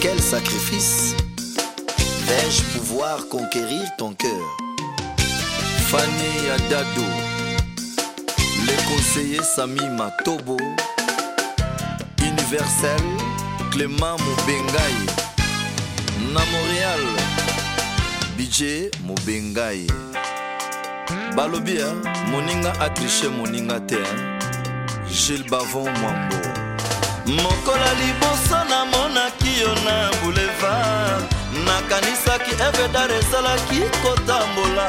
quel sacrifice vais-je pouvoir conquérir ton cœur Fanny Adado, le conseiller Sami Matobo, Universel Clément Moubengaï, na Bidjé Bidje Moubengaï. Balobia moninga atriche moninga te gilles bavon mwambo mokola Libosana Monaki yo na boulevard nakanisaki evedar ezalaki kotambola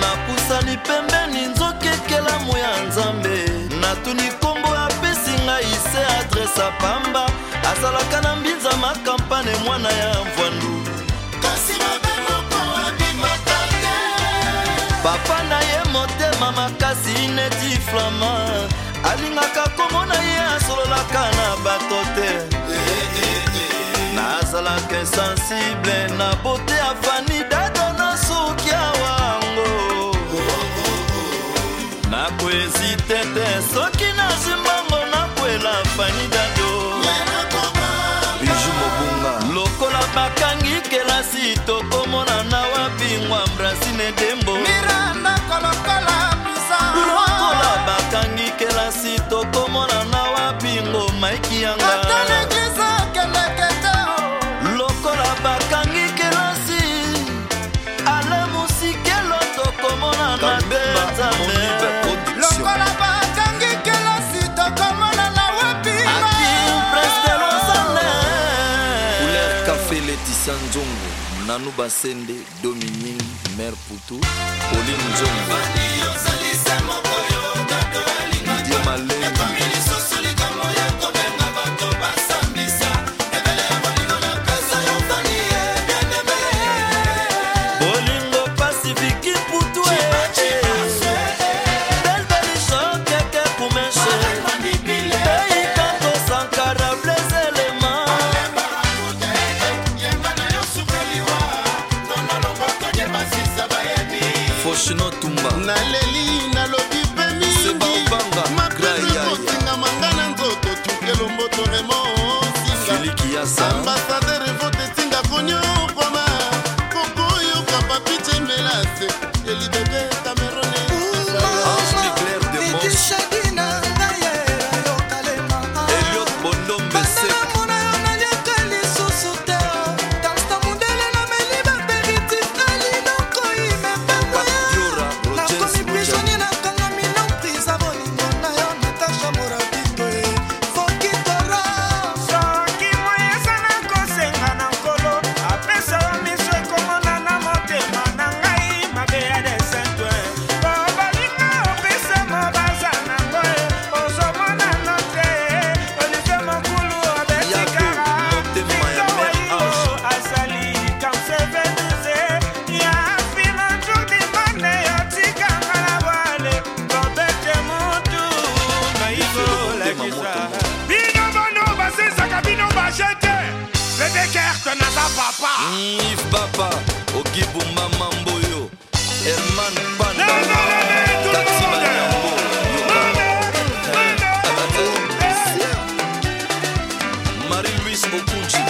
nakusani pembeni nzokekelamu ya nzambe natuni nkombo apesi ngai se adresa pamba azalaka na mbinza makampane mwana ya mvwandu papa na ye motema makasi neti flama alingaka komona ye asololaka na ba mpe sensible na bote ya fani dada na suki ya wango nakoezite te soki nazimbango nakwela fani dado lokola bakangi kelasi tokomona na wabingwa brasine dembo lokola bakangi kelasi tokomona na wabingo maiki yanga christian nzongo nanu basende dominin mare putu polin nzongo naleli nalobi mpe mingi makotingama nga na nzoto tukelomboto remo osinga ambasader votetie papa if papa okibumba mambo yo herman pantaximanyambo marie louise okunci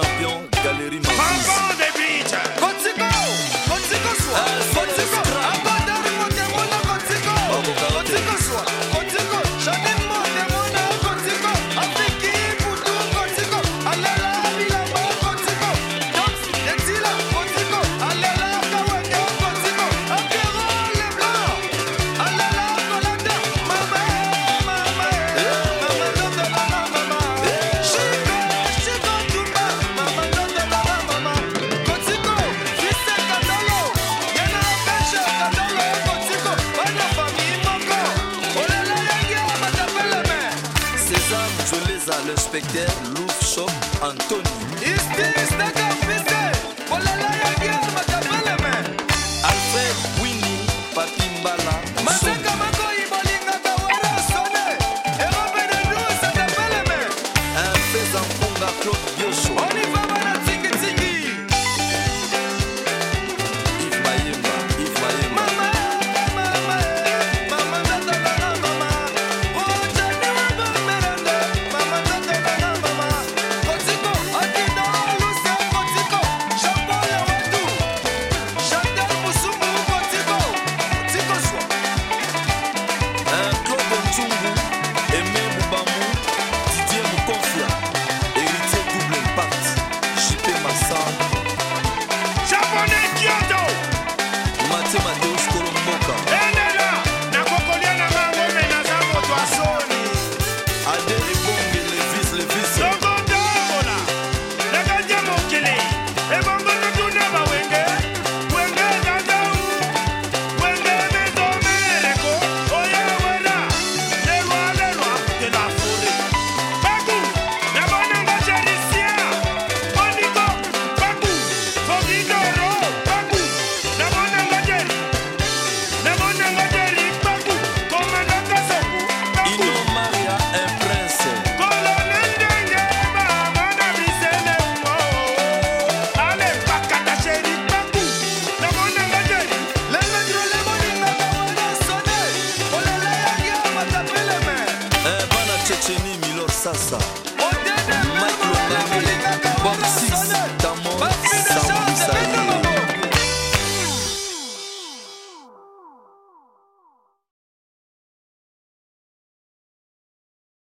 champion, galerie Marcus. Lisa, Julissa, le spectacle, Louf Shop, Anthony. Is this the chemi milor sasa mike longange bob 6